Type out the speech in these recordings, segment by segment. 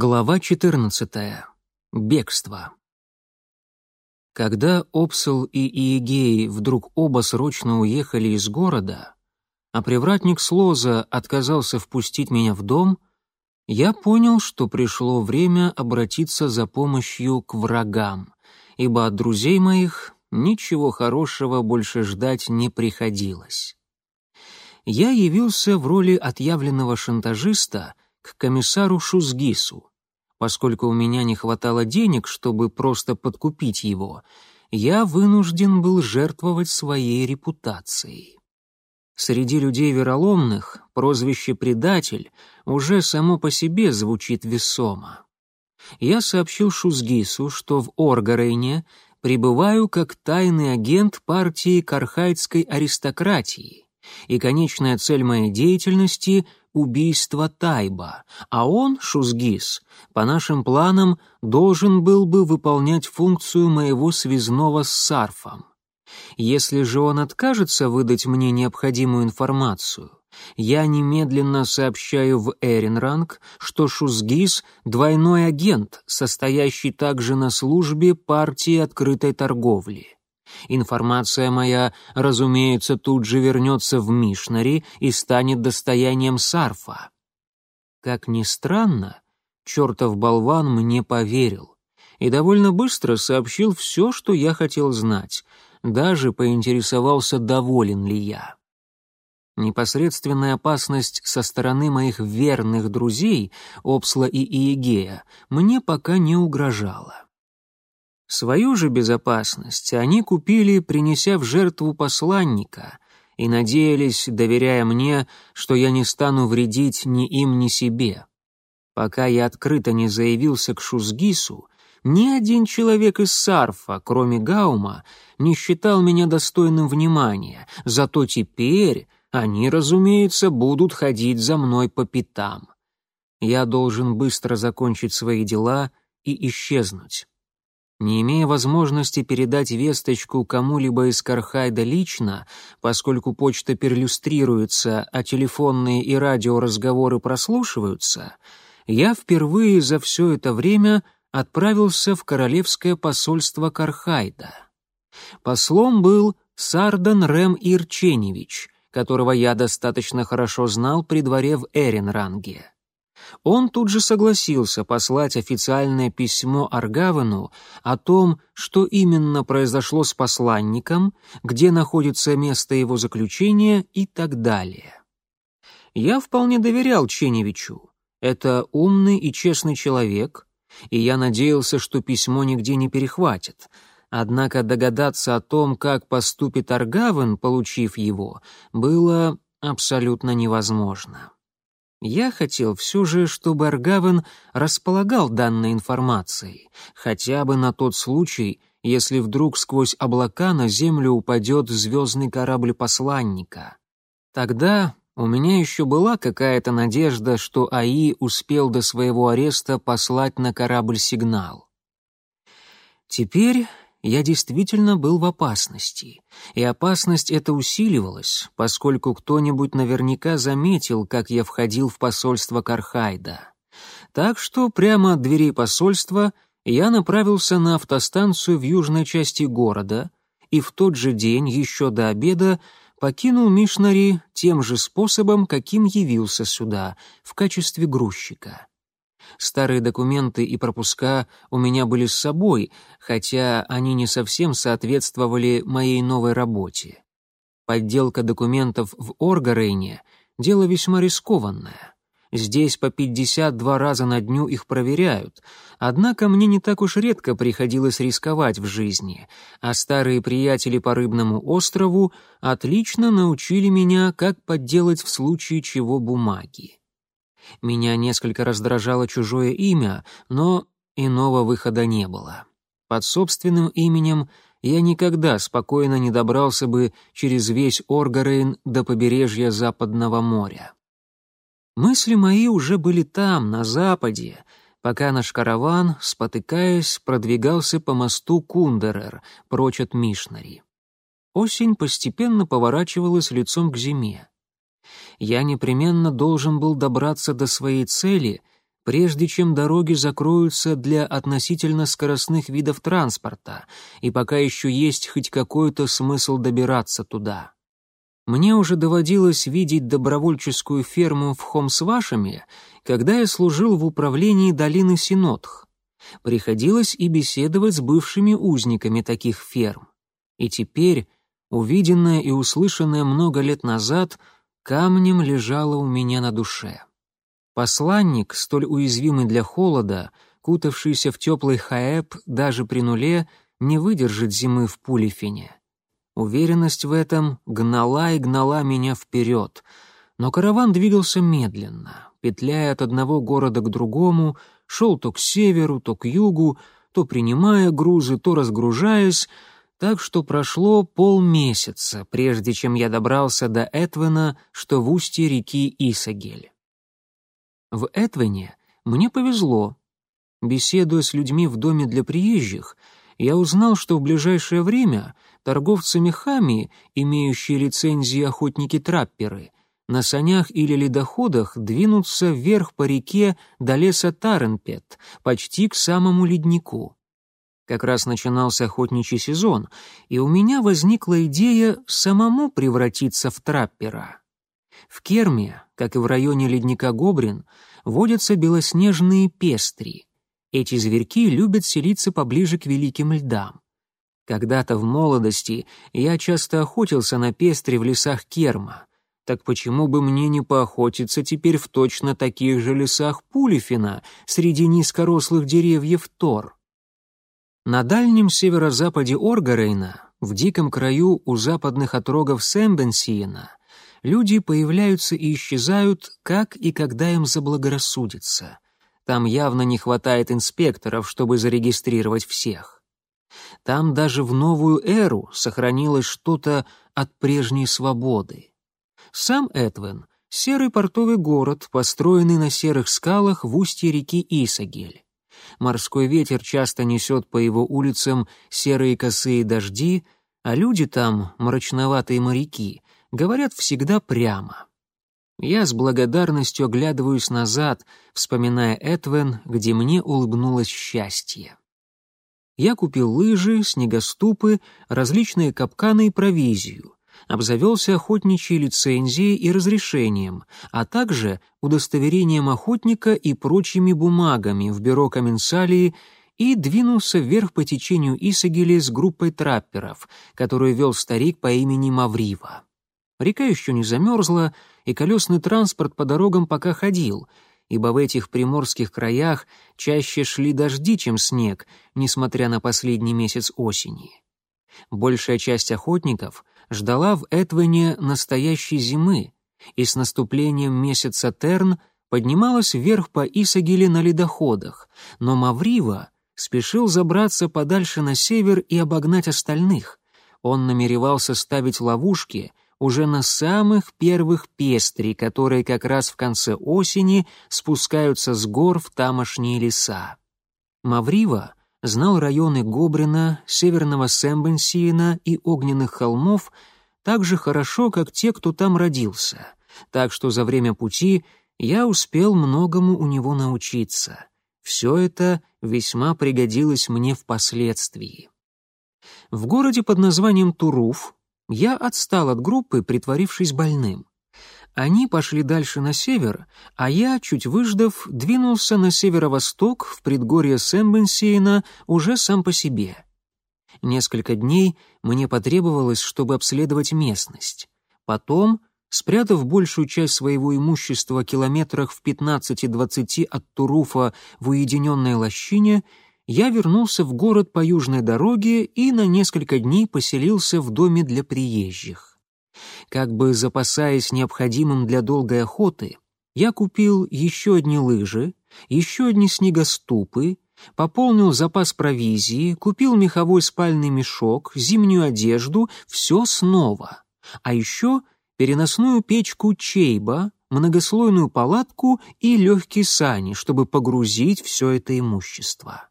Глава 14. Бегство. Когда Опсел и Иегей вдруг оба срочно уехали из города, а привратник Слоза отказался впустить меня в дом, я понял, что пришло время обратиться за помощью к врагам, ибо от друзей моих ничего хорошего больше ждать не приходилось. Я явился в роли отъявленного шантажиста — к комиссару Шузгису. Поскольку у меня не хватало денег, чтобы просто подкупить его, я вынужден был жертвовать своей репутацией. Среди людей вероломных прозвище «предатель» уже само по себе звучит весомо. Я сообщил Шузгису, что в Оргарейне пребываю как тайный агент партии кархайдской аристократии, и конечная цель моей деятельности убийство Тайба, а он, Шузгис, по нашим планам должен был бы выполнять функцию моего связного с Сарфом. Если же он откажется выдать мне необходимую информацию, я немедленно сообщаю в Эренранг, что Шузгис — двойной агент, состоящий также на службе партии открытой торговли. Информация моя, разумеется, тут же вернется в Мишнари и станет достоянием Сарфа. Как ни странно, чертов болван мне поверил и довольно быстро сообщил все, что я хотел знать, даже поинтересовался, доволен ли я. Непосредственная опасность со стороны моих верных друзей, Опсла и Иегея, мне пока не угрожала. Свою же безопасность они купили, принеся в жертву посланника, и надеялись, доверяя мне, что я не стану вредить ни им, ни себе. Пока я открыто не заявился к Шузгису, ни один человек из Сарфа, кроме Гаума, не считал меня достойным внимания, зато теперь они, разумеется, будут ходить за мной по пятам. Я должен быстро закончить свои дела и исчезнуть. Не имея возможности передать весточку кому-либо из Кархайда лично, поскольку почта перлюстрируется, а телефонные и радиоразговоры прослушиваются, я впервые за все это время отправился в королевское посольство Кархайда. Послом был Сардан Рэм Ирченевич, которого я достаточно хорошо знал при дворе в Эренранге. Он тут же согласился послать официальное письмо Аргавену о том, что именно произошло с посланником, где находится место его заключения и так далее. Я вполне доверял Ченевичу. Это умный и честный человек, и я надеялся, что письмо нигде не перехватит. Однако догадаться о том, как поступит Аргавен, получив его, было абсолютно невозможно. Я хотел все же, чтобы Аргавен располагал данной информацией, хотя бы на тот случай, если вдруг сквозь облака на землю упадет звездный корабль посланника. Тогда у меня еще была какая-то надежда, что АИ успел до своего ареста послать на корабль сигнал. Теперь я действительно был в опасности, и опасность эта усиливалась, поскольку кто-нибудь наверняка заметил, как я входил в посольство Кархайда. Так что прямо от двери посольства я направился на автостанцию в южной части города и в тот же день, еще до обеда, покинул Мишнари тем же способом, каким явился сюда, в качестве грузчика. Старые документы и пропуска у меня были с собой, хотя они не совсем соответствовали моей новой работе. Подделка документов в Оргарейне — дело весьма рискованное. Здесь по 52 раза на дню их проверяют, однако мне не так уж редко приходилось рисковать в жизни, а старые приятели по Рыбному острову отлично научили меня, как подделать в случае чего бумаги. Меня несколько раздражало чужое имя, но иного выхода не было. Под собственным именем я никогда спокойно не добрался бы через весь Оргарейн до побережья Западного моря. Мысли мои уже были там, на западе, пока наш караван, спотыкаясь, продвигался по мосту Кундерер, прочь от Мишнари. Осень постепенно поворачивалась лицом к зиме я непременно должен был добраться до своей цели, прежде чем дороги закроются для относительно скоростных видов транспорта, и пока еще есть хоть какой-то смысл добираться туда. Мне уже доводилось видеть добровольческую ферму в Хомсвашами, когда я служил в управлении долины Синотх. Приходилось и беседовать с бывшими узниками таких ферм. И теперь, увиденное и услышанное много лет назад, камнем лежало у меня на душе. Посланник, столь уязвимый для холода, кутавшийся в теплый хаэб даже при нуле, не выдержит зимы в Пулифине. Уверенность в этом гнала и гнала меня вперед, но караван двигался медленно, петляя от одного города к другому, шел то к северу, то к югу, то принимая грузы, то разгружаясь, так что прошло полмесяца, прежде чем я добрался до Этвена, что в устье реки Исагель. В Этвене мне повезло. Беседуя с людьми в доме для приезжих, я узнал, что в ближайшее время торговцы мехами, имеющие лицензии охотники-трапперы, на санях или ледоходах двинутся вверх по реке до леса Таренпет, почти к самому леднику. Как раз начинался охотничий сезон, и у меня возникла идея самому превратиться в траппера. В Керме, как и в районе ледника Гобрин, водятся белоснежные пестри. Эти зверьки любят селиться поближе к великим льдам. Когда-то в молодости я часто охотился на пестри в лесах Керма. Так почему бы мне не поохотиться теперь в точно таких же лесах Пулифина, среди низкорослых деревьев Тор? На дальнем северо-западе Оргарейна, в диком краю у западных отрогов Сэмбенсиена, люди появляются и исчезают, как и когда им заблагорассудится. Там явно не хватает инспекторов, чтобы зарегистрировать всех. Там даже в новую эру сохранилось что-то от прежней свободы. Сам Этвен — серый портовый город, построенный на серых скалах в устье реки Исагель морской ветер часто несет по его улицам серые косые дожди, а люди там, мрачноватые моряки, говорят всегда прямо. Я с благодарностью оглядываюсь назад, вспоминая Этвен, где мне улыбнулось счастье. Я купил лыжи, снегоступы, различные капканы и провизию обзавелся охотничьей лицензией и разрешением, а также удостоверением охотника и прочими бумагами в бюро комменсалии и двинулся вверх по течению Исагили с группой трапперов, которую вел старик по имени Маврива. Река еще не замерзла, и колесный транспорт по дорогам пока ходил, ибо в этих приморских краях чаще шли дожди, чем снег, несмотря на последний месяц осени. Большая часть охотников ждала в Этвене настоящей зимы, и с наступлением месяца Терн поднималась вверх по Исагиле на ледоходах, но Маврива спешил забраться подальше на север и обогнать остальных. Он намеревался ставить ловушки уже на самых первых пестри, которые как раз в конце осени спускаются с гор в тамошние леса. Маврива знал районы Гобрина, северного Сэмбенсиена и Огненных холмов так же хорошо, как те, кто там родился, так что за время пути я успел многому у него научиться. Все это весьма пригодилось мне впоследствии. В городе под названием Туруф я отстал от группы, притворившись больным. Они пошли дальше на север, а я, чуть выждав, двинулся на северо-восток в предгорье Сэмбенсиена уже сам по себе. Несколько дней мне потребовалось, чтобы обследовать местность. Потом, спрятав большую часть своего имущества километрах в 15-20 от Туруфа в уединенной лощине, я вернулся в город по южной дороге и на несколько дней поселился в доме для приезжих. Как бы запасаясь необходимым для долгой охоты, я купил еще одни лыжи, еще одни снегоступы, пополнил запас провизии, купил меховой спальный мешок, зимнюю одежду, все снова. А еще переносную печку чейба, многослойную палатку и легкие сани, чтобы погрузить все это имущество.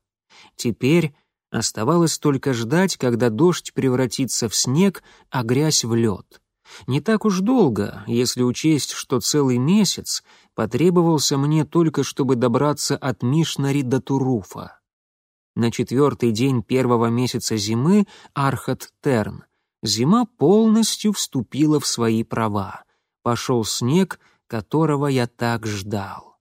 Теперь оставалось только ждать, когда дождь превратится в снег, а грязь в лед. Не так уж долго, если учесть, что целый месяц потребовался мне только, чтобы добраться от Мишнари до Туруфа. На четвертый день первого месяца зимы, Архат Терн, зима полностью вступила в свои права. Пошел снег, которого я так ждал.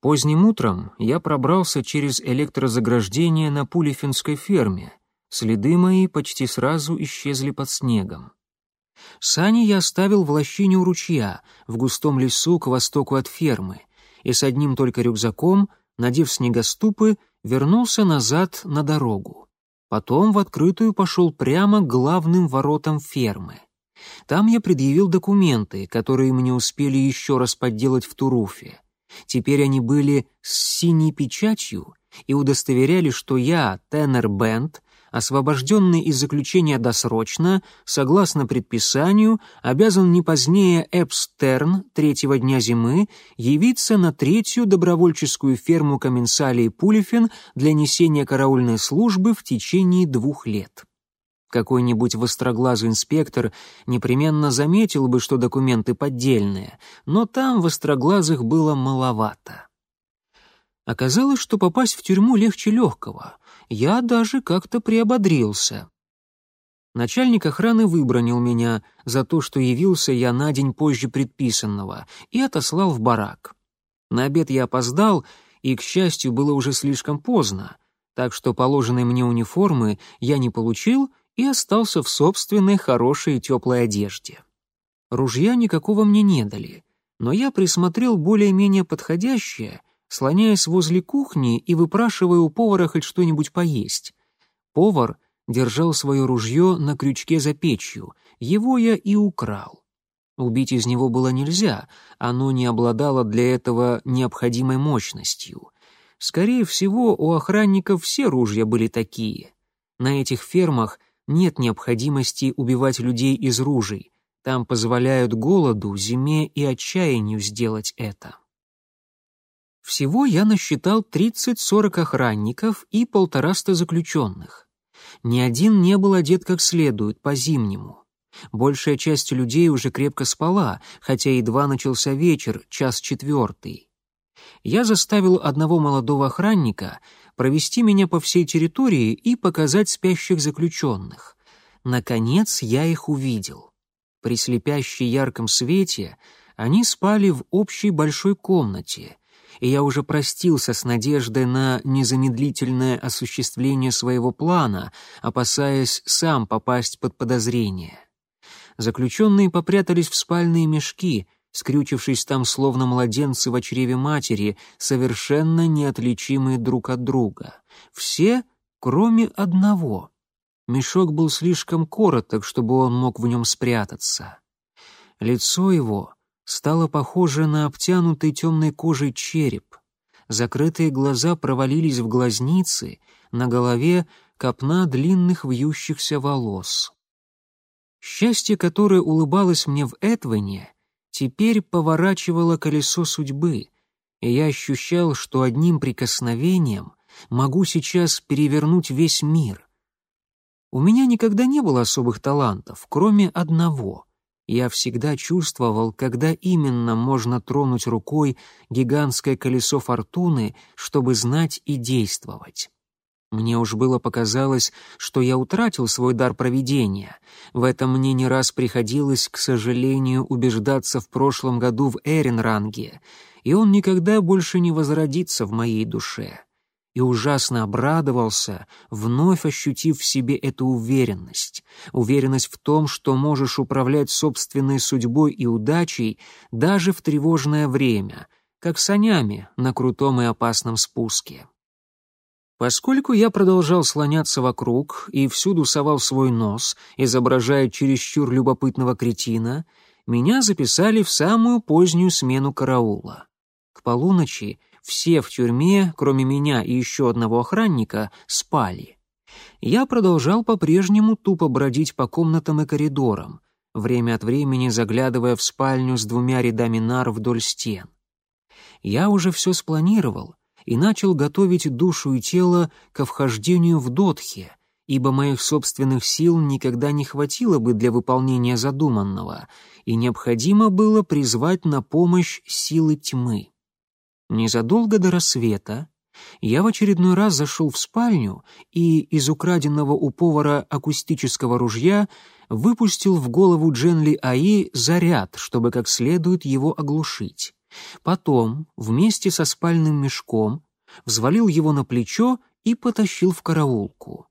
Поздним утром я пробрался через электрозаграждение на Пулифинской ферме. Следы мои почти сразу исчезли под снегом. Сани я оставил в лощине у ручья, в густом лесу к востоку от фермы, и с одним только рюкзаком, надев снегоступы, вернулся назад на дорогу. Потом в открытую пошел прямо к главным воротам фермы. Там я предъявил документы, которые мне успели еще раз подделать в Туруфе. Теперь они были с синей печатью и удостоверяли, что я, Теннер Бенд, освобожденный из заключения досрочно, согласно предписанию, обязан не позднее Эпстерн третьего дня зимы явиться на третью добровольческую ферму Комменсалии Пулифин для несения караульной службы в течение двух лет. Какой-нибудь востроглазый инспектор непременно заметил бы, что документы поддельные, но там востроглазых было маловато. Оказалось, что попасть в тюрьму легче легкого я даже как-то приободрился. Начальник охраны выбронил меня за то, что явился я на день позже предписанного, и отослал в барак. На обед я опоздал, и, к счастью, было уже слишком поздно, так что положенной мне униформы я не получил и остался в собственной хорошей и теплой одежде. Ружья никакого мне не дали, но я присмотрел более-менее подходящее — слоняясь возле кухни и выпрашивая у повара хоть что-нибудь поесть. Повар держал свое ружье на крючке за печью, его я и украл. Убить из него было нельзя, оно не обладало для этого необходимой мощностью. Скорее всего, у охранников все ружья были такие. На этих фермах нет необходимости убивать людей из ружей, там позволяют голоду, зиме и отчаянию сделать это. Всего я насчитал 30-40 охранников и полтораста заключенных. Ни один не был одет как следует, по-зимнему. Большая часть людей уже крепко спала, хотя едва начался вечер, час четвертый. Я заставил одного молодого охранника провести меня по всей территории и показать спящих заключенных. Наконец я их увидел. При слепящей ярком свете они спали в общей большой комнате — и я уже простился с надеждой на незамедлительное осуществление своего плана, опасаясь сам попасть под подозрение. Заключенные попрятались в спальные мешки, скрючившись там словно младенцы в чреве матери, совершенно неотличимые друг от друга. Все, кроме одного. Мешок был слишком короток, чтобы он мог в нем спрятаться. Лицо его стало похоже на обтянутый темной кожей череп. Закрытые глаза провалились в глазницы, на голове копна длинных вьющихся волос. Счастье, которое улыбалось мне в Этвене, теперь поворачивало колесо судьбы, и я ощущал, что одним прикосновением могу сейчас перевернуть весь мир. У меня никогда не было особых талантов, кроме одного — я всегда чувствовал, когда именно можно тронуть рукой гигантское колесо фортуны, чтобы знать и действовать. Мне уж было показалось, что я утратил свой дар провидения. В этом мне не раз приходилось, к сожалению, убеждаться в прошлом году в Эренранге, и он никогда больше не возродится в моей душе и ужасно обрадовался, вновь ощутив в себе эту уверенность, уверенность в том, что можешь управлять собственной судьбой и удачей даже в тревожное время, как санями на крутом и опасном спуске. Поскольку я продолжал слоняться вокруг и всюду совал свой нос, изображая чересчур любопытного кретина, меня записали в самую позднюю смену караула. К полуночи все в тюрьме, кроме меня и еще одного охранника, спали. Я продолжал по-прежнему тупо бродить по комнатам и коридорам, время от времени заглядывая в спальню с двумя рядами нар вдоль стен. Я уже все спланировал и начал готовить душу и тело ко вхождению в Дотхе, ибо моих собственных сил никогда не хватило бы для выполнения задуманного, и необходимо было призвать на помощь силы тьмы. Незадолго до рассвета я в очередной раз зашел в спальню и из украденного у повара акустического ружья выпустил в голову Дженли Аи заряд, чтобы как следует его оглушить. Потом, вместе со спальным мешком, взвалил его на плечо и потащил в караулку.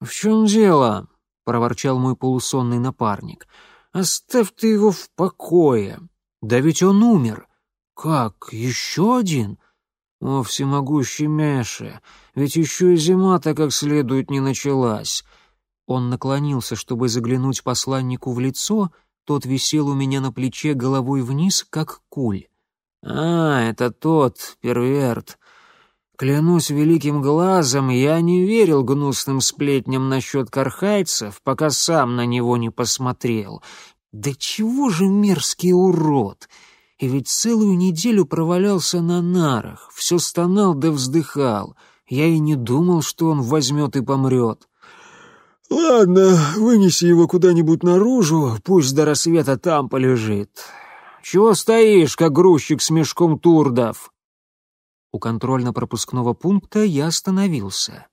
«В чем дело?» — проворчал мой полусонный напарник. «Оставь ты его в покое. Да ведь он умер. Как, еще один?» «О, всемогущий Меше, ведь еще и зима-то как следует не началась». Он наклонился, чтобы заглянуть посланнику в лицо, тот висел у меня на плече головой вниз, как куль. «А, это тот, перверт. Клянусь великим глазом, я не верил гнусным сплетням насчет кархайцев, пока сам на него не посмотрел. Да чего же мерзкий урод!» И ведь целую неделю провалялся на нарах, все стонал да вздыхал. Я и не думал, что он возьмет и помрет. «Ладно, вынеси его куда-нибудь наружу, пусть до рассвета там полежит. Чего стоишь, как грузчик с мешком турдов?» У контрольно-пропускного пункта я остановился.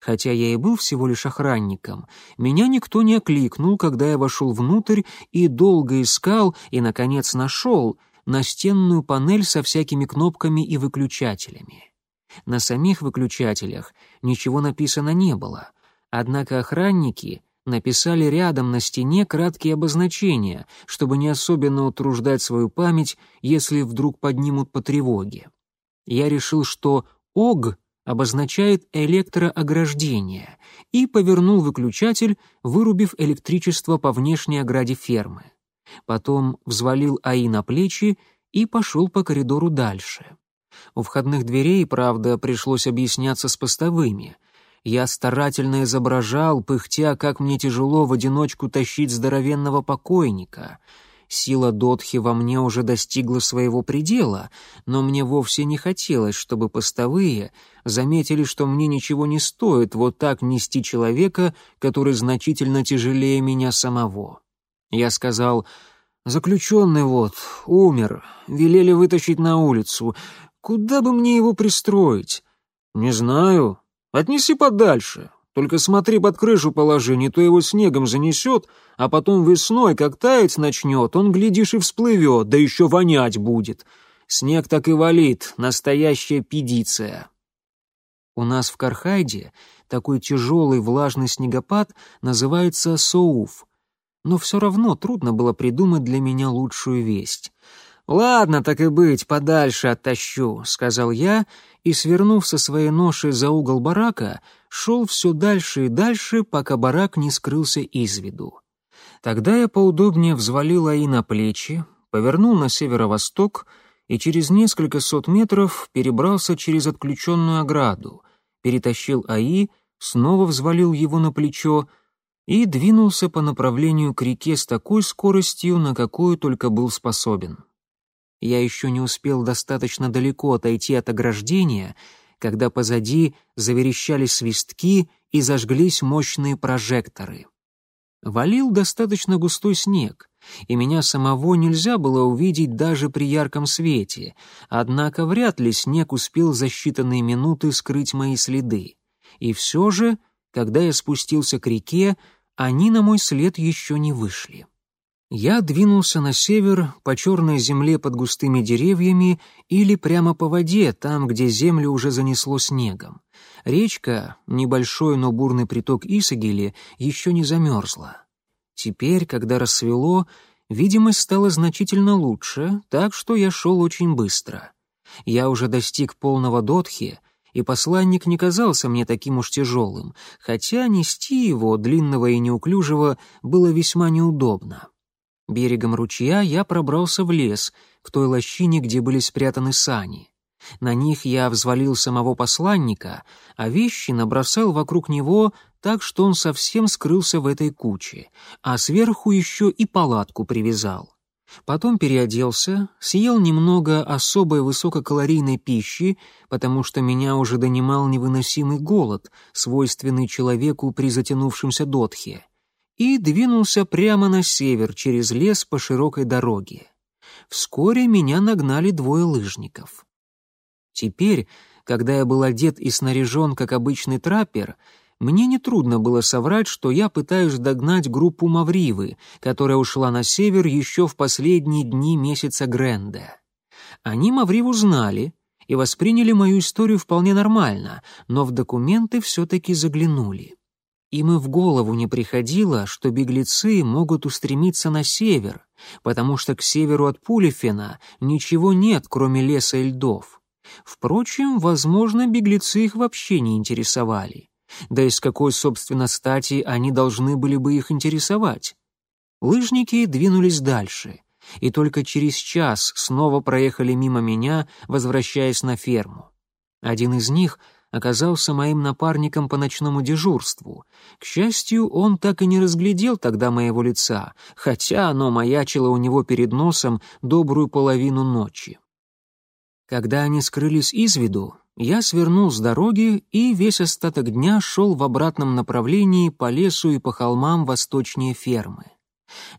Хотя я и был всего лишь охранником, меня никто не окликнул, когда я вошел внутрь и долго искал, и, наконец, нашел — настенную панель со всякими кнопками и выключателями. На самих выключателях ничего написано не было, однако охранники написали рядом на стене краткие обозначения, чтобы не особенно утруждать свою память, если вдруг поднимут по тревоге. Я решил, что «ОГ» обозначает электроограждение, и повернул выключатель, вырубив электричество по внешней ограде фермы. Потом взвалил Аи на плечи и пошел по коридору дальше. У входных дверей, правда, пришлось объясняться с постовыми. Я старательно изображал, пыхтя, как мне тяжело в одиночку тащить здоровенного покойника. Сила Дотхи во мне уже достигла своего предела, но мне вовсе не хотелось, чтобы постовые заметили, что мне ничего не стоит вот так нести человека, который значительно тяжелее меня самого. Я сказал, «Заключенный вот, умер, велели вытащить на улицу. Куда бы мне его пристроить?» «Не знаю. Отнеси подальше. Только смотри, под крышу положи, не то его снегом занесет, а потом весной, как таять начнет, он, глядишь, и всплывет, да еще вонять будет. Снег так и валит, настоящая педиция». У нас в Кархайде такой тяжелый влажный снегопад называется соуф — но все равно трудно было придумать для меня лучшую весть. «Ладно, так и быть, подальше оттащу», — сказал я, и, свернув со своей ноши за угол барака, шел все дальше и дальше, пока барак не скрылся из виду. Тогда я поудобнее взвалил Аи на плечи, повернул на северо-восток и через несколько сот метров перебрался через отключенную ограду, перетащил Аи, снова взвалил его на плечо — и двинулся по направлению к реке с такой скоростью, на какую только был способен. Я еще не успел достаточно далеко отойти от ограждения, когда позади заверещали свистки и зажглись мощные прожекторы. Валил достаточно густой снег, и меня самого нельзя было увидеть даже при ярком свете, однако вряд ли снег успел за считанные минуты скрыть мои следы. И все же, когда я спустился к реке, они на мой след еще не вышли. Я двинулся на север по черной земле под густыми деревьями или прямо по воде, там, где землю уже занесло снегом. Речка, небольшой, но бурный приток Исагили, еще не замерзла. Теперь, когда рассвело, видимость стала значительно лучше, так что я шел очень быстро. Я уже достиг полного дотхи, и посланник не казался мне таким уж тяжелым, хотя нести его, длинного и неуклюжего, было весьма неудобно. Берегом ручья я пробрался в лес, к той лощине, где были спрятаны сани. На них я взвалил самого посланника, а вещи набросал вокруг него так, что он совсем скрылся в этой куче, а сверху еще и палатку привязал. Потом переоделся, съел немного особой высококалорийной пищи, потому что меня уже донимал невыносимый голод, свойственный человеку при затянувшемся дотхе, и двинулся прямо на север через лес по широкой дороге. Вскоре меня нагнали двое лыжников. Теперь, когда я был одет и снаряжен как обычный траппер, мне нетрудно было соврать, что я пытаюсь догнать группу Мавривы, которая ушла на север еще в последние дни месяца Гренда. Они Мавриву знали и восприняли мою историю вполне нормально, но в документы все-таки заглянули. Им и в голову не приходило, что беглецы могут устремиться на север, потому что к северу от Пулефена ничего нет, кроме леса и льдов. Впрочем, возможно, беглецы их вообще не интересовали. Да и с какой, собственно, стати они должны были бы их интересовать? Лыжники двинулись дальше, и только через час снова проехали мимо меня, возвращаясь на ферму. Один из них оказался моим напарником по ночному дежурству. К счастью, он так и не разглядел тогда моего лица, хотя оно маячило у него перед носом добрую половину ночи. Когда они скрылись из виду, я свернул с дороги и весь остаток дня шел в обратном направлении по лесу и по холмам восточнее фермы.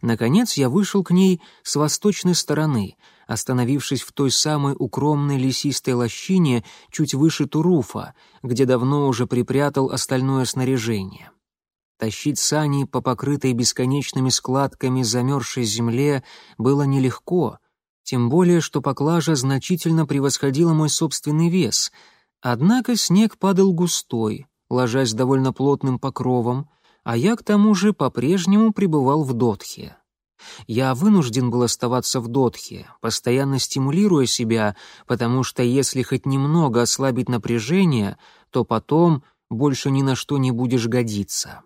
Наконец я вышел к ней с восточной стороны, остановившись в той самой укромной лесистой лощине чуть выше Туруфа, где давно уже припрятал остальное снаряжение. Тащить сани по покрытой бесконечными складками замерзшей земле было нелегко — тем более, что поклажа значительно превосходила мой собственный вес. Однако снег падал густой, ложась довольно плотным покровом, а я к тому же по-прежнему пребывал в Дотхе. Я вынужден был оставаться в Дотхе, постоянно стимулируя себя, потому что если хоть немного ослабить напряжение, то потом больше ни на что не будешь годиться.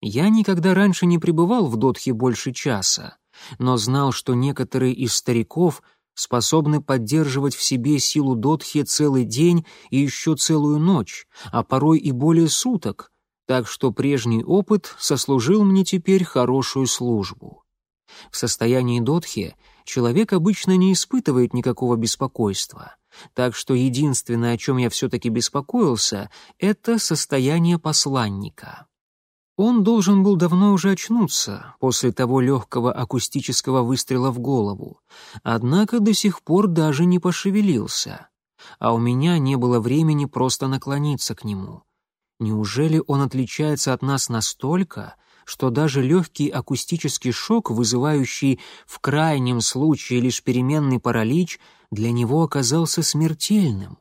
Я никогда раньше не пребывал в Дотхе больше часа но знал, что некоторые из стариков способны поддерживать в себе силу Дотхи целый день и еще целую ночь, а порой и более суток, так что прежний опыт сослужил мне теперь хорошую службу. В состоянии Дотхи человек обычно не испытывает никакого беспокойства, так что единственное, о чем я все-таки беспокоился, это состояние посланника. Он должен был давно уже очнуться после того легкого акустического выстрела в голову, однако до сих пор даже не пошевелился, а у меня не было времени просто наклониться к нему. Неужели он отличается от нас настолько, что даже легкий акустический шок, вызывающий в крайнем случае лишь переменный паралич, для него оказался смертельным?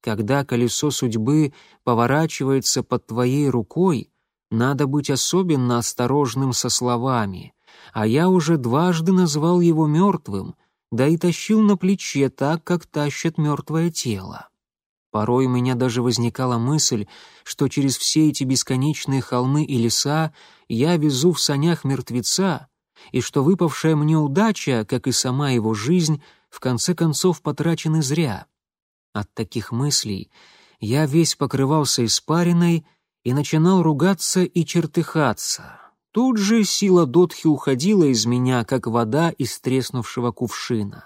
Когда колесо судьбы поворачивается под твоей рукой, надо быть особенно осторожным со словами, а я уже дважды назвал его мертвым, да и тащил на плече так, как тащат мертвое тело. Порой у меня даже возникала мысль, что через все эти бесконечные холмы и леса я везу в санях мертвеца, и что выпавшая мне удача, как и сама его жизнь, в конце концов потрачены зря. От таких мыслей я весь покрывался испариной и начинал ругаться и чертыхаться. Тут же сила Дотхи уходила из меня, как вода из треснувшего кувшина.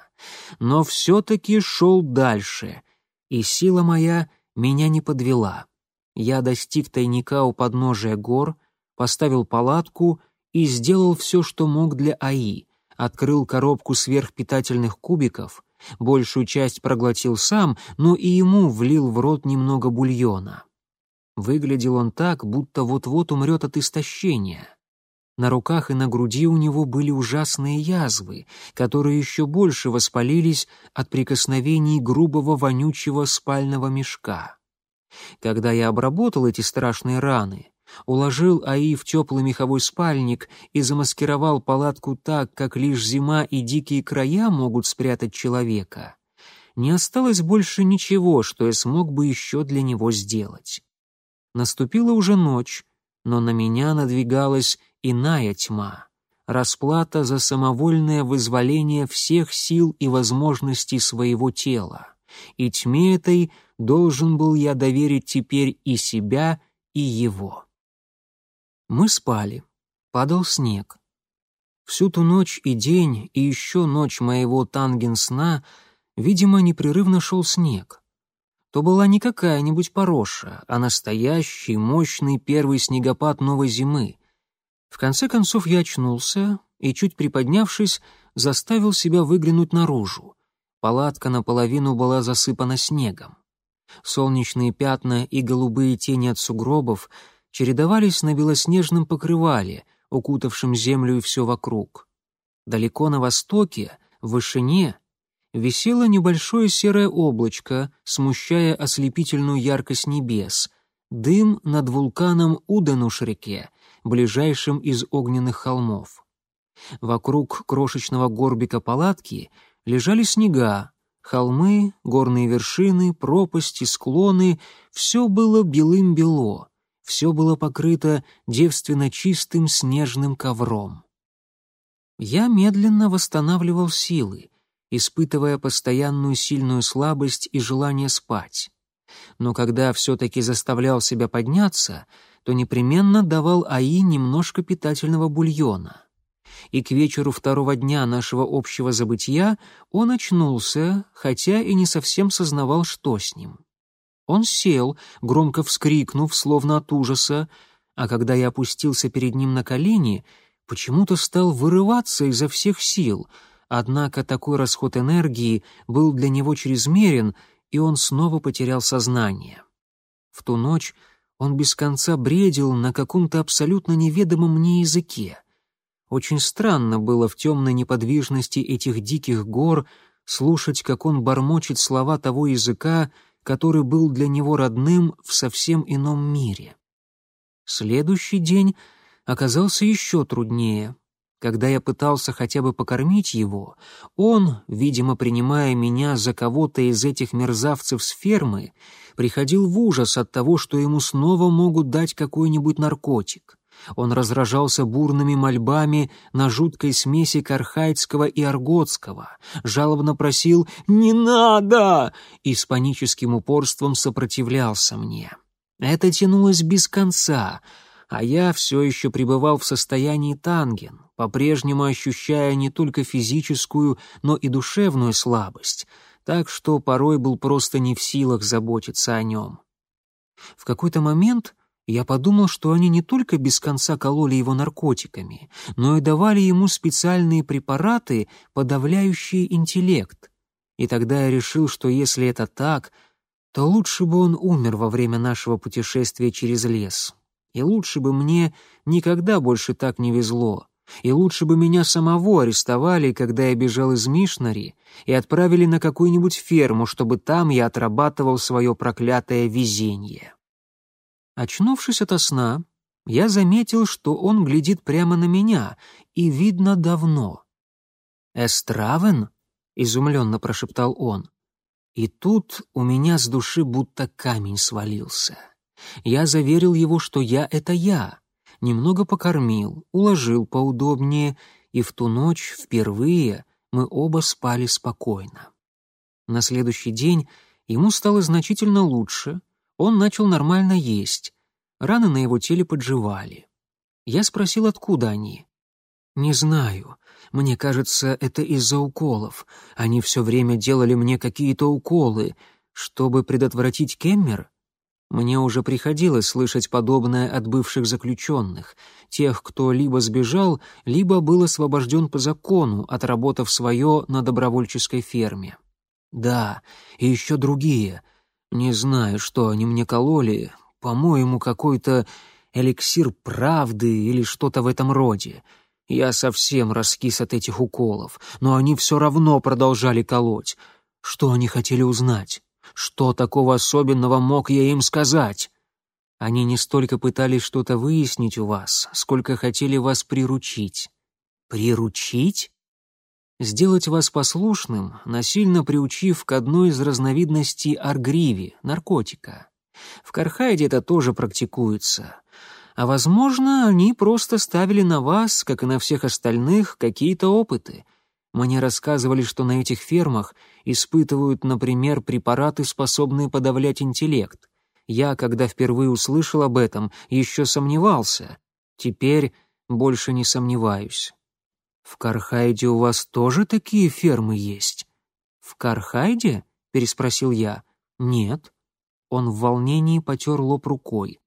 Но все-таки шел дальше, и сила моя меня не подвела. Я достиг тайника у подножия гор, поставил палатку и сделал все, что мог для АИ. Открыл коробку сверхпитательных кубиков, большую часть проглотил сам, но и ему влил в рот немного бульона. Выглядел он так, будто вот-вот умрет от истощения. На руках и на груди у него были ужасные язвы, которые еще больше воспалились от прикосновений грубого вонючего спального мешка. Когда я обработал эти страшные раны, уложил Аи в теплый меховой спальник и замаскировал палатку так, как лишь зима и дикие края могут спрятать человека, не осталось больше ничего, что я смог бы еще для него сделать. Наступила уже ночь, но на меня надвигалась иная тьма, расплата за самовольное вызволение всех сил и возможностей своего тела. И тьме этой должен был я доверить теперь и себя, и его. Мы спали. Падал снег. Всю ту ночь и день, и еще ночь моего тангенсна, видимо, непрерывно шел снег. То была не какая-нибудь пороша, а настоящий, мощный первый снегопад новой зимы. В конце концов я очнулся и, чуть приподнявшись, заставил себя выглянуть наружу. Палатка наполовину была засыпана снегом. Солнечные пятна и голубые тени от сугробов чередовались на белоснежном покрывале, укутавшем землю и все вокруг. Далеко на востоке, в вышине, висело небольшое серое облачко, смущая ослепительную яркость небес, дым над вулканом Уданушреке, ближайшим из огненных холмов. Вокруг крошечного горбика палатки лежали снега, холмы, горные вершины, пропасти, склоны — все было белым-бело, все было покрыто девственно чистым снежным ковром. Я медленно восстанавливал силы, испытывая постоянную сильную слабость и желание спать. Но когда все-таки заставлял себя подняться, то непременно давал Аи немножко питательного бульона. И к вечеру второго дня нашего общего забытия он очнулся, хотя и не совсем сознавал, что с ним. Он сел, громко вскрикнув, словно от ужаса, а когда я опустился перед ним на колени, почему-то стал вырываться изо всех сил — Однако такой расход энергии был для него чрезмерен, и он снова потерял сознание. В ту ночь он без конца бредил на каком-то абсолютно неведомом мне языке. Очень странно было в темной неподвижности этих диких гор слушать, как он бормочет слова того языка, который был для него родным в совсем ином мире. Следующий день оказался еще труднее. Когда я пытался хотя бы покормить его, он, видимо, принимая меня за кого-то из этих мерзавцев с фермы, приходил в ужас от того, что ему снова могут дать какой-нибудь наркотик. Он разражался бурными мольбами на жуткой смеси кархайдского и арготского, жалобно просил «Не надо!» и с паническим упорством сопротивлялся мне. Это тянулось без конца — а я все еще пребывал в состоянии танген, по-прежнему ощущая не только физическую, но и душевную слабость, так что порой был просто не в силах заботиться о нем. В какой-то момент я подумал, что они не только без конца кололи его наркотиками, но и давали ему специальные препараты, подавляющие интеллект. И тогда я решил, что если это так, то лучше бы он умер во время нашего путешествия через лес, и лучше бы мне никогда больше так не везло. И лучше бы меня самого арестовали, когда я бежал из Мишнари, и отправили на какую-нибудь ферму, чтобы там я отрабатывал свое проклятое везение. Очнувшись ото сна, я заметил, что он глядит прямо на меня, и видно давно. «Эстравен?» — изумленно прошептал он. И тут у меня с души будто камень свалился. Я заверил его, что я — это я. Немного покормил, уложил поудобнее, и в ту ночь впервые мы оба спали спокойно. На следующий день ему стало значительно лучше, он начал нормально есть, раны на его теле подживали. Я спросил, откуда они. «Не знаю. Мне кажется, это из-за уколов. Они все время делали мне какие-то уколы. Чтобы предотвратить Кеммер, мне уже приходилось слышать подобное от бывших заключенных, тех, кто либо сбежал, либо был освобожден по закону, отработав свое на добровольческой ферме. Да, и еще другие. Не знаю, что они мне кололи. По-моему, какой-то эликсир правды или что-то в этом роде. Я совсем раскис от этих уколов, но они все равно продолжали колоть. Что они хотели узнать? Что такого особенного мог я им сказать? Они не столько пытались что-то выяснить у вас, сколько хотели вас приручить. Приручить? Сделать вас послушным, насильно приучив к одной из разновидностей аргриви, наркотика. В Кархайде это тоже практикуется. А возможно, они просто ставили на вас, как и на всех остальных, какие-то опыты — мне рассказывали, что на этих фермах испытывают, например, препараты, способные подавлять интеллект. Я, когда впервые услышал об этом, еще сомневался. Теперь больше не сомневаюсь. В Кархайде у вас тоже такие фермы есть? В Кархайде? переспросил я. Нет. Он в волнении потер лоб рукой.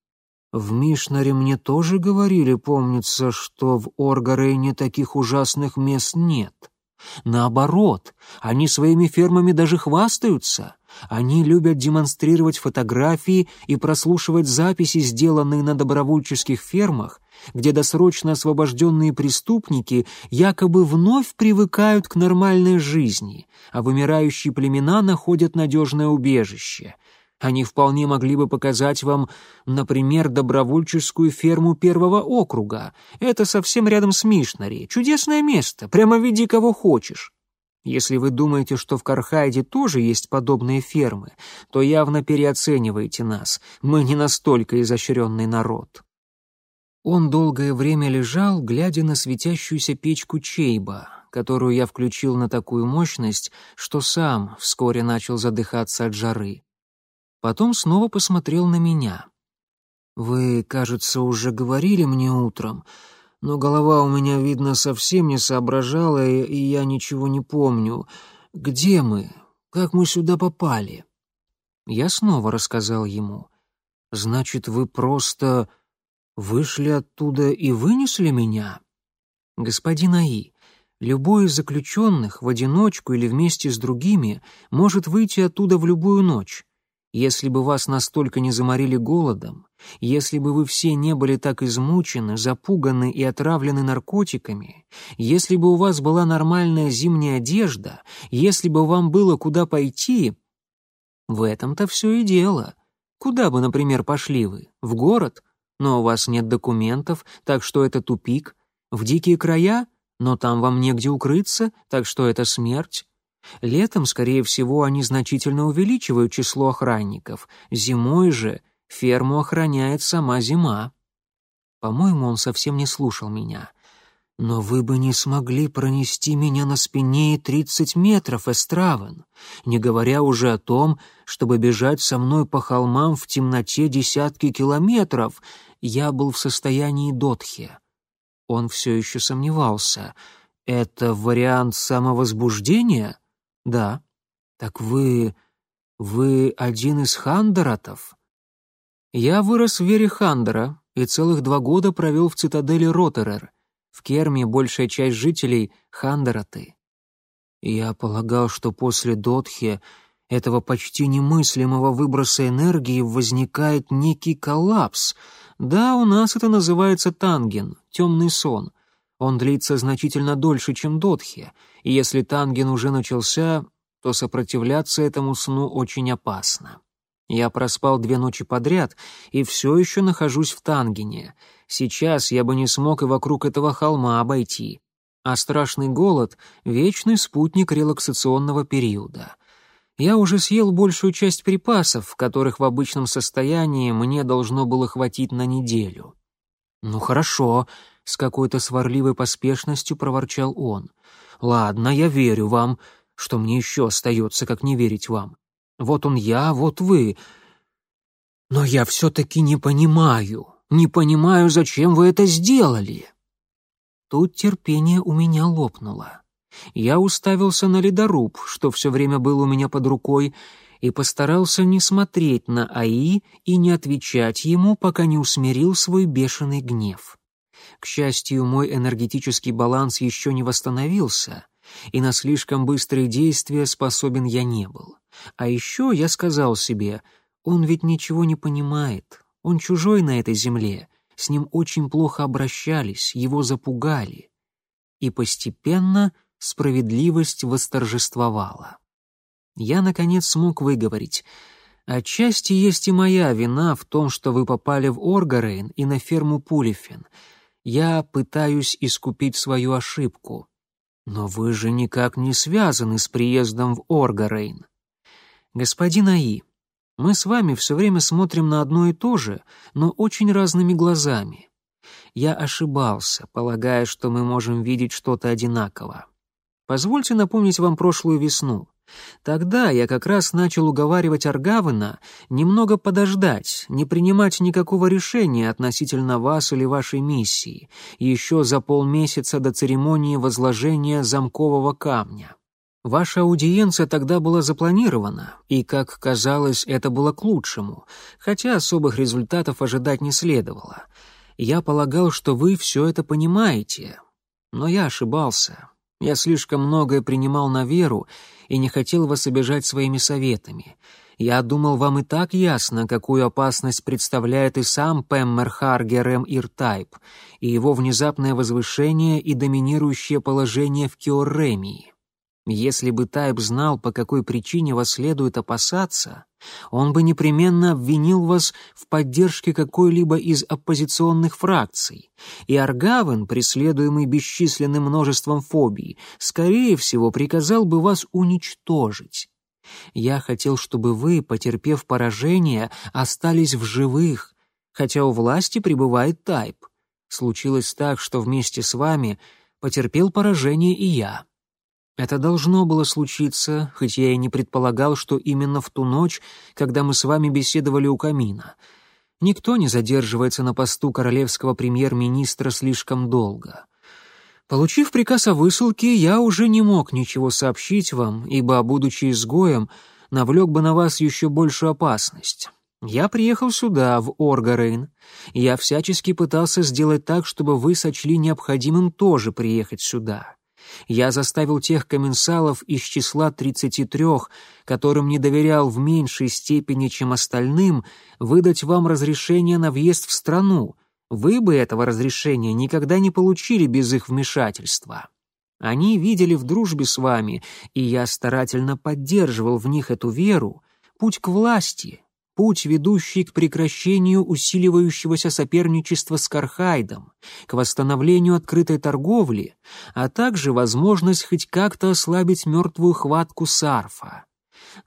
В Мишнаре мне тоже говорили, помнится, что в Оргарейне таких ужасных мест нет. Наоборот, они своими фермами даже хвастаются. Они любят демонстрировать фотографии и прослушивать записи, сделанные на добровольческих фермах, где досрочно освобожденные преступники якобы вновь привыкают к нормальной жизни, а вымирающие племена находят надежное убежище. Они вполне могли бы показать вам, например, добровольческую ферму первого округа. Это совсем рядом с Мишнари. Чудесное место, прямо веди кого хочешь. Если вы думаете, что в Кархайде тоже есть подобные фермы, то явно переоцениваете нас. Мы не настолько изощренный народ». Он долгое время лежал, глядя на светящуюся печку Чейба, которую я включил на такую мощность, что сам вскоре начал задыхаться от жары. Потом снова посмотрел на меня. «Вы, кажется, уже говорили мне утром, но голова у меня, видно, совсем не соображала, и я ничего не помню. Где мы? Как мы сюда попали?» Я снова рассказал ему. «Значит, вы просто вышли оттуда и вынесли меня?» «Господин Аи, любой из заключенных в одиночку или вместе с другими может выйти оттуда в любую ночь. Если бы вас настолько не заморили голодом, если бы вы все не были так измучены, запуганы и отравлены наркотиками, если бы у вас была нормальная зимняя одежда, если бы вам было куда пойти, в этом-то все и дело. Куда бы, например, пошли вы? В город? Но у вас нет документов, так что это тупик. В дикие края? Но там вам негде укрыться, так что это смерть. Летом, скорее всего, они значительно увеличивают число охранников. Зимой же ферму охраняет сама зима. По-моему, он совсем не слушал меня. «Но вы бы не смогли пронести меня на спине и тридцать метров, Эстравен, не говоря уже о том, чтобы бежать со мной по холмам в темноте десятки километров. Я был в состоянии дотхи». Он все еще сомневался. «Это вариант самовозбуждения?» «Да». «Так вы... вы один из хандератов?» «Я вырос в вере хандера и целых два года провел в цитадели Ротерер. В Керме большая часть жителей — хандераты. Я полагал, что после Дотхи, этого почти немыслимого выброса энергии, возникает некий коллапс. Да, у нас это называется танген, темный сон — он длится значительно дольше, чем Дотхи, и если Танген уже начался, то сопротивляться этому сну очень опасно. Я проспал две ночи подряд и все еще нахожусь в Тангене. Сейчас я бы не смог и вокруг этого холма обойти. А страшный голод — вечный спутник релаксационного периода. Я уже съел большую часть припасов, которых в обычном состоянии мне должно было хватить на неделю. «Ну хорошо», — с какой-то сварливой поспешностью проворчал он. «Ладно, я верю вам. Что мне еще остается, как не верить вам? Вот он я, вот вы. Но я все-таки не понимаю, не понимаю, зачем вы это сделали». Тут терпение у меня лопнуло. Я уставился на ледоруб, что все время был у меня под рукой, и постарался не смотреть на АИ и не отвечать ему, пока не усмирил свой бешеный гнев. К счастью, мой энергетический баланс еще не восстановился, и на слишком быстрые действия способен я не был. А еще я сказал себе, он ведь ничего не понимает, он чужой на этой земле, с ним очень плохо обращались, его запугали. И постепенно справедливость восторжествовала. Я, наконец, смог выговорить. Отчасти есть и моя вина в том, что вы попали в Оргарейн и на ферму Пулифин — я пытаюсь искупить свою ошибку. Но вы же никак не связаны с приездом в Оргарейн. Господин Аи, мы с вами все время смотрим на одно и то же, но очень разными глазами. Я ошибался, полагая, что мы можем видеть что-то одинаково. Позвольте напомнить вам прошлую весну. Тогда я как раз начал уговаривать Аргавена немного подождать, не принимать никакого решения относительно вас или вашей миссии, еще за полмесяца до церемонии возложения замкового камня. Ваша аудиенция тогда была запланирована, и, как казалось, это было к лучшему, хотя особых результатов ожидать не следовало. Я полагал, что вы все это понимаете, но я ошибался. Я слишком многое принимал на веру и не хотел вас обижать своими советами. Я думал, вам и так ясно, какую опасность представляет и сам Пеммерхар Герем Иртайп, и его внезапное возвышение и доминирующее положение в Киорремии. Если бы Тайп знал, по какой причине вас следует опасаться, он бы непременно обвинил вас в поддержке какой-либо из оппозиционных фракций, и Аргавен, преследуемый бесчисленным множеством фобий, скорее всего, приказал бы вас уничтожить. Я хотел, чтобы вы, потерпев поражение, остались в живых, хотя у власти пребывает Тайп. Случилось так, что вместе с вами потерпел поражение и я. Это должно было случиться, хоть я и не предполагал, что именно в ту ночь, когда мы с вами беседовали у камина. Никто не задерживается на посту королевского премьер-министра слишком долго. Получив приказ о высылке, я уже не мог ничего сообщить вам, ибо, будучи изгоем, навлек бы на вас еще большую опасность. Я приехал сюда, в Оргарейн. Я всячески пытался сделать так, чтобы вы сочли необходимым тоже приехать сюда. Я заставил тех комменсалов из числа 33, которым не доверял в меньшей степени, чем остальным, выдать вам разрешение на въезд в страну. Вы бы этого разрешения никогда не получили без их вмешательства. Они видели в дружбе с вами, и я старательно поддерживал в них эту веру, путь к власти, путь, ведущий к прекращению усиливающегося соперничества с Кархайдом, к восстановлению открытой торговли, а также возможность хоть как-то ослабить мертвую хватку Сарфа.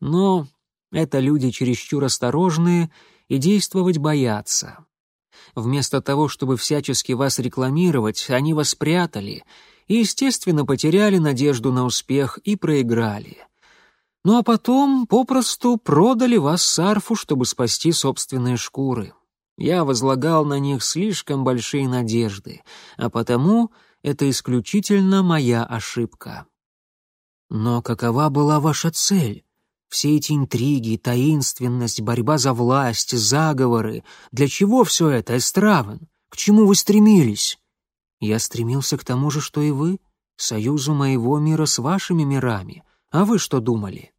Но это люди чересчур осторожные и действовать боятся. Вместо того, чтобы всячески вас рекламировать, они вас спрятали и, естественно, потеряли надежду на успех и проиграли. Ну а потом попросту продали вас Сарфу, чтобы спасти собственные шкуры. Я возлагал на них слишком большие надежды, а потому это исключительно моя ошибка. Но какова была ваша цель? Все эти интриги, таинственность, борьба за власть, заговоры. Для чего все это, Эстравен? К чему вы стремились? Я стремился к тому же, что и вы, союзу моего мира с вашими мирами. А вы что думали?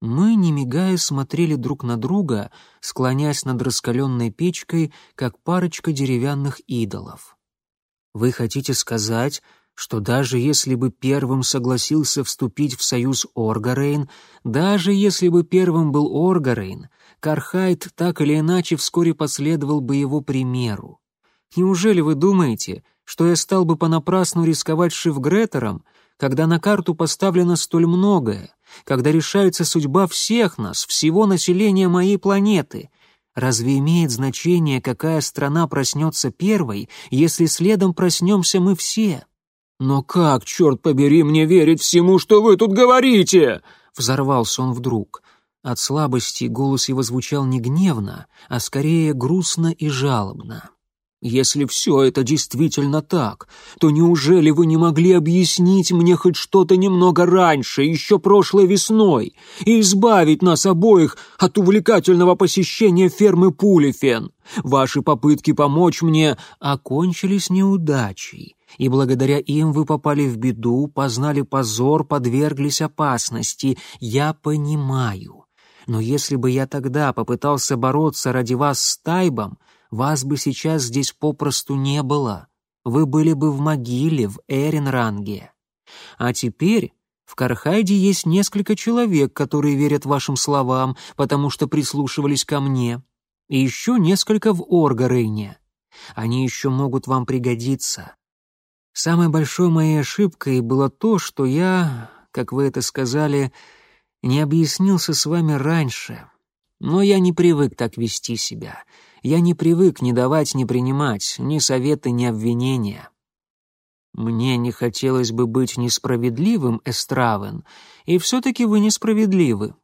Мы, не мигая, смотрели друг на друга, склоняясь над раскаленной печкой, как парочка деревянных идолов. «Вы хотите сказать, что даже если бы первым согласился вступить в союз Оргарейн, даже если бы первым был Оргарейн, Кархайт так или иначе вскоре последовал бы его примеру? Неужели вы думаете, что я стал бы понапрасну рисковать Шифгретером, когда на карту поставлено столь многое, когда решается судьба всех нас, всего населения моей планеты. Разве имеет значение, какая страна проснется первой, если следом проснемся мы все? «Но как, черт побери, мне верить всему, что вы тут говорите?» Взорвался он вдруг. От слабости голос его звучал не гневно, а скорее грустно и жалобно. Если все это действительно так, то неужели вы не могли объяснить мне хоть что-то немного раньше, еще прошлой весной, и избавить нас обоих от увлекательного посещения фермы Пулифен? Ваши попытки помочь мне окончились неудачей, и благодаря им вы попали в беду, познали позор, подверглись опасности. Я понимаю. Но если бы я тогда попытался бороться ради вас с Тайбом, вас бы сейчас здесь попросту не было. Вы были бы в могиле в Эренранге. А теперь в Кархайде есть несколько человек, которые верят вашим словам, потому что прислушивались ко мне. И еще несколько в Оргарейне. Они еще могут вам пригодиться. Самой большой моей ошибкой было то, что я, как вы это сказали, не объяснился с вами раньше. Но я не привык так вести себя. Я не привык ни давать, ни принимать, ни советы, ни обвинения. Мне не хотелось бы быть несправедливым, Эстравен, и все-таки вы несправедливы.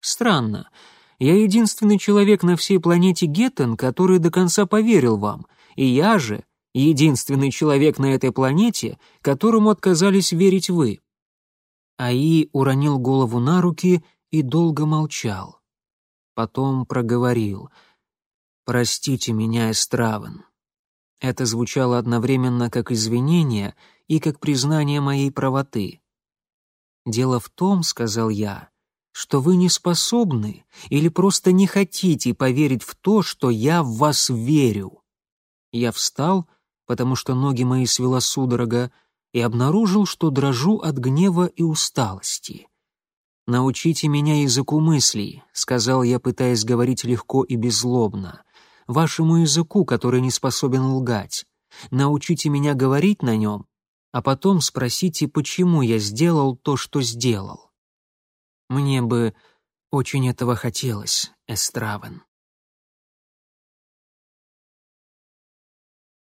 Странно. Я единственный человек на всей планете Геттон, который до конца поверил вам, и я же единственный человек на этой планете, которому отказались верить вы». Аи уронил голову на руки и долго молчал. Потом проговорил. «Простите меня, Эстравен». Это звучало одновременно как извинение и как признание моей правоты. «Дело в том, — сказал я, — что вы не способны или просто не хотите поверить в то, что я в вас верю». Я встал, потому что ноги мои свела судорога, и обнаружил, что дрожу от гнева и усталости. «Научите меня языку мыслей», — сказал я, пытаясь говорить легко и беззлобно, «вашему языку, который не способен лгать. Научите меня говорить на нем, а потом спросите, почему я сделал то, что сделал». Мне бы очень этого хотелось, Эстравен.